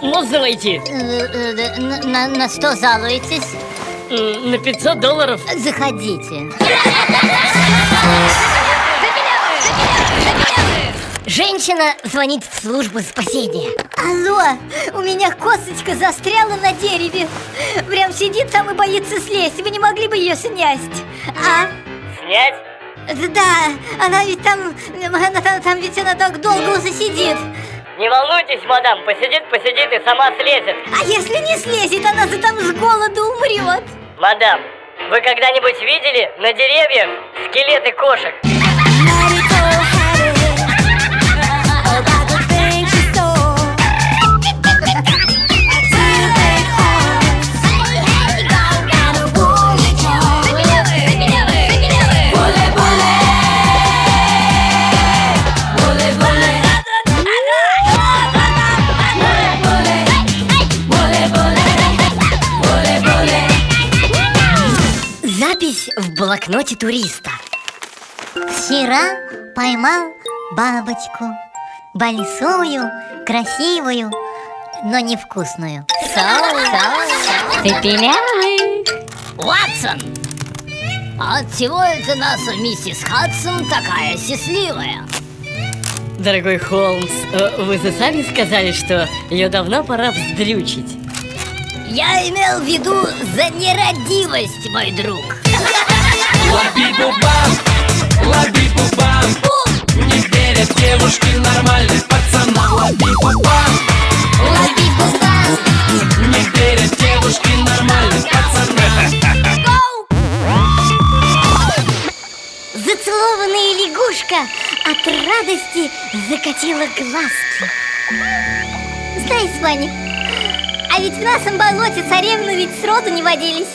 поздно войти. Э, э, На, на- на что жалуетесь? На 500 долларов. Заходите. Женщина звонит в службу спасения. Алло, у меня косточка застряла на дереве. Прям сидит там и боится слезть. Вы не могли бы ее снять? А? Снять? Да, она ведь там, она там, там ведь она так долго уже сидит. Не волнуйтесь, мадам, посидит, посидит и сама слезет. А если не слезет, она же там с голоду умрет. Мадам, вы когда-нибудь видели на деревьях скелеты кошек? Запись в блокноте туриста. Вчера поймал бабочку Большую, красивую, но невкусную Пепелявый Ватсон! А от чего это наша миссис Хадсон такая счастливая? Дорогой Холмс, э, вы же сами сказали, что ее давно пора вздрючить. Я имел в виду за нерадивость, мой друг. Лаби-бубам, лаби-бубам Не верят девушки нормальных пацанам Лаби-бубам, не верят девушки нормальных пацанам Зацелованная лягушка от радости закатила глазки. Знаете, Ваня, а ведь в нашем болоте царевны ведь сроду не водились